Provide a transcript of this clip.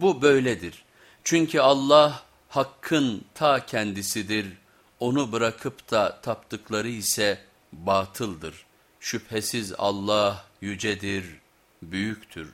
Bu böyledir. Çünkü Allah hakkın ta kendisidir. Onu bırakıp da taptıkları ise batıldır. Şüphesiz Allah yücedir, büyüktür.